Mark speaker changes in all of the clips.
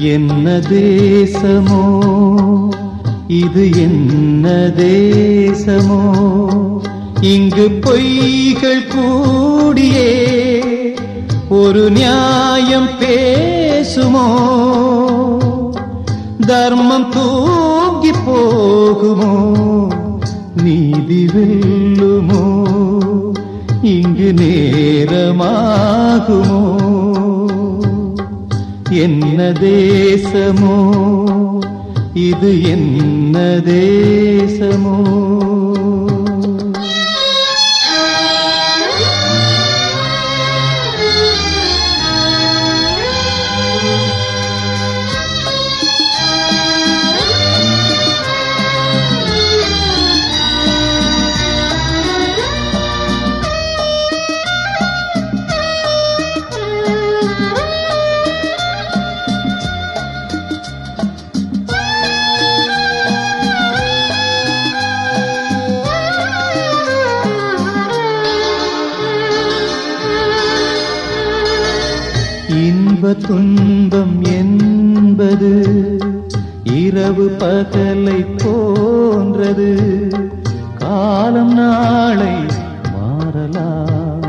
Speaker 1: என்ன தேசமோ? இது என்ன தேசமோ? இங்கு பொய்கள் கூடியே ஒரு நியாயம் பேசுமோ? தர்மம் தூங்கி போகுமோ? நீதி வெல்லுமோ? இங்கு நேரமாகுமோ? என்ன தேசமோ? இது என்ன தேசமோ? இன்ப துன்பம் என்பது இரவு பகலை போன்றது. காலம் நாளை மாறலாம்.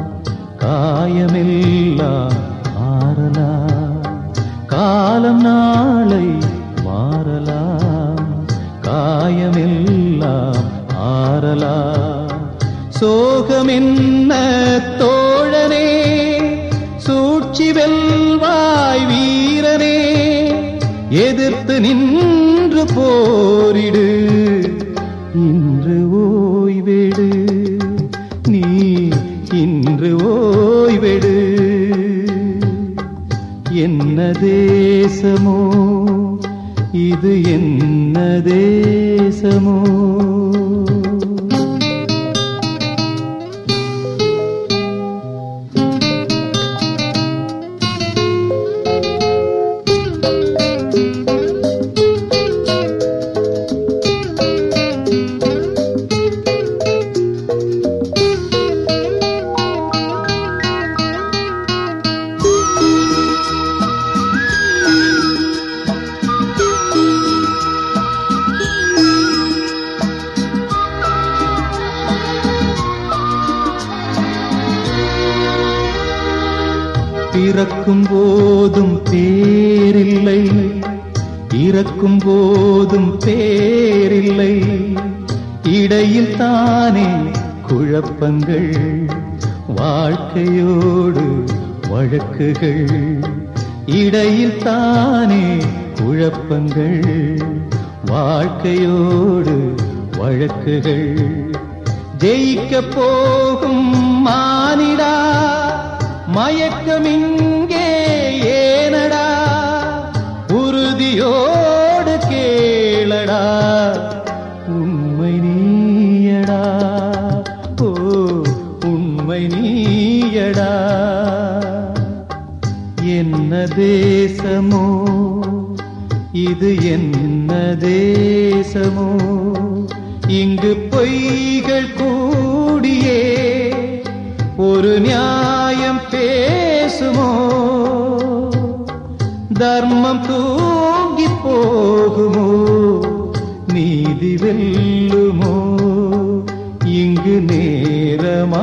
Speaker 1: காயமில்லா மாறலாம். காலம் நாளை மாறலாம். காயமெல்லாம் ஆறலாம் சோகம் என்ன எதிர்த்து நின்று போரிடு. இன்று ஓய்வெடு. நீ இன்று ஓய்வெடு. என்ன தேசமோ? இது என்ன தேசமோ? பிறக்கும் போதும் பேரில்லை. இறக்கும் போதும் பேரில்லை. இடையில் தானே குழப்பங்கள் வாழ்க்கையோடு வழக்குகள். இடையில் தானே குழப்பங்கள் வாழ்க்கையோடு வழக்குகள். ஜெயிக்க போகும் மானிடா மயக்கமின் கேளடா உண்மை நீயடா ஓ உண்மை நீயடா. என்ன தேசமோ இது என்ன தேசமோ இங்கு பொய்கள் கூடியே ஒரு நியாயம் பேசுமோ. தர்மம் தூ போகுமோ? நீதி வெல்லுமோ? இங்கு நேரமாகுமோ?